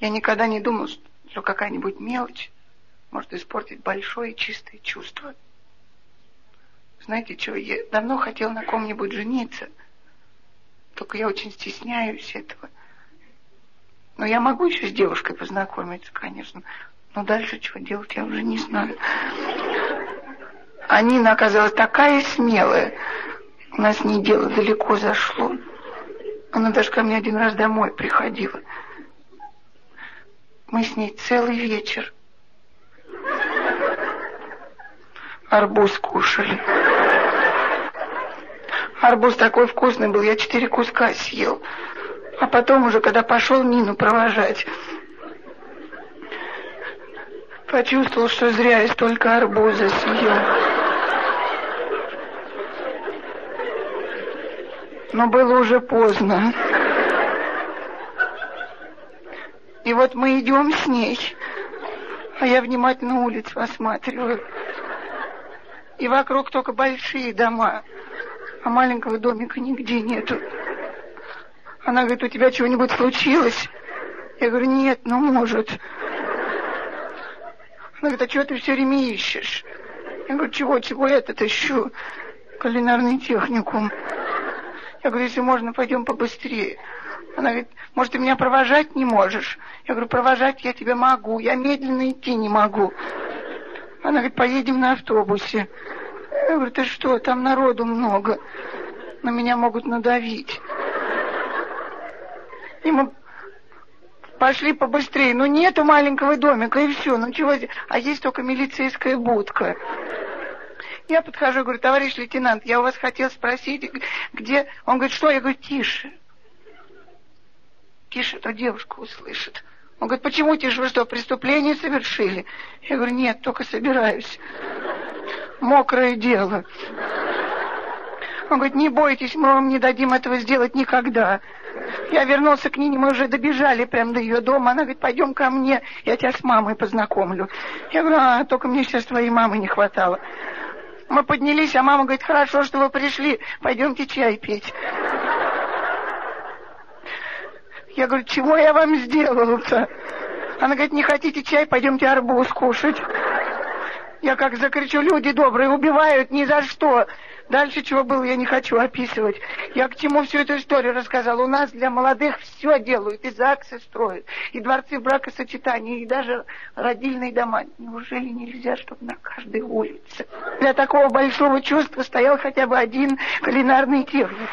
Я никогда не думал, что какая-нибудь мелочь может испортить большое чистое чувство. Знаете что, я давно хотел на ком-нибудь жениться, только я очень стесняюсь этого. Но я могу еще с девушкой познакомиться, конечно. Но дальше что делать, я уже не знаю. А Нина оказалась такая смелая. У нас не дело далеко зашло. Она даже ко мне один раз домой приходила. Мы с ней целый вечер арбуз кушали. Арбуз такой вкусный был, я четыре куска съел. А потом уже, когда пошел Нину провожать, почувствовал, что зря я столько арбуза съел. Но было уже поздно. И вот мы идем с ней, а я внимательно улицу осматриваю. И вокруг только большие дома, а маленького домика нигде нету. Она говорит, у тебя чего-нибудь случилось? Я говорю, нет, ну может. Она говорит, а чего ты все время ищешь? Я говорю, чего, чего я тут ищу? Кулинарный техникум. Я говорю, если можно, пойдем побыстрее. Она говорит, может, ты меня провожать не можешь? Я говорю, провожать я тебя могу, я медленно идти не могу. Она говорит, поедем на автобусе. Я говорю, ты что, там народу много. На меня могут надавить. И мы пошли побыстрее. Ну, нету маленького домика, и все. Ну, чего здесь? А есть только милицейская будка. Я подхожу, говорю, товарищ лейтенант, я у вас хотел спросить, где... Он говорит, что? Я говорю, тише. Тише, то девушка услышит. Он говорит, почему тише, вы что, преступление совершили? Я говорю, нет, только собираюсь. Мокрое дело. Он говорит, не бойтесь, мы вам не дадим этого сделать никогда. Я вернулся к Нине, мы уже добежали прямо до ее дома. Она говорит, пойдем ко мне, я тебя с мамой познакомлю. Я говорю, а, только мне сейчас твоей мамы не хватало. Мы поднялись, а мама говорит, хорошо, что вы пришли, пойдемте чай пить. Я говорю, чего я вам сделал-то? Она говорит, не хотите чай, пойдемте арбуз кушать. Я как закричу, люди добрые, убивают ни за что. Дальше чего было, я не хочу описывать. Я к чему всю эту историю рассказала. У нас для молодых все делают, и ЗАГСы строят, и дворцы бракосочетания, и даже родильные дома. Неужели нельзя, чтобы на каждой улице для такого большого чувства стоял хотя бы один кулинарный техник?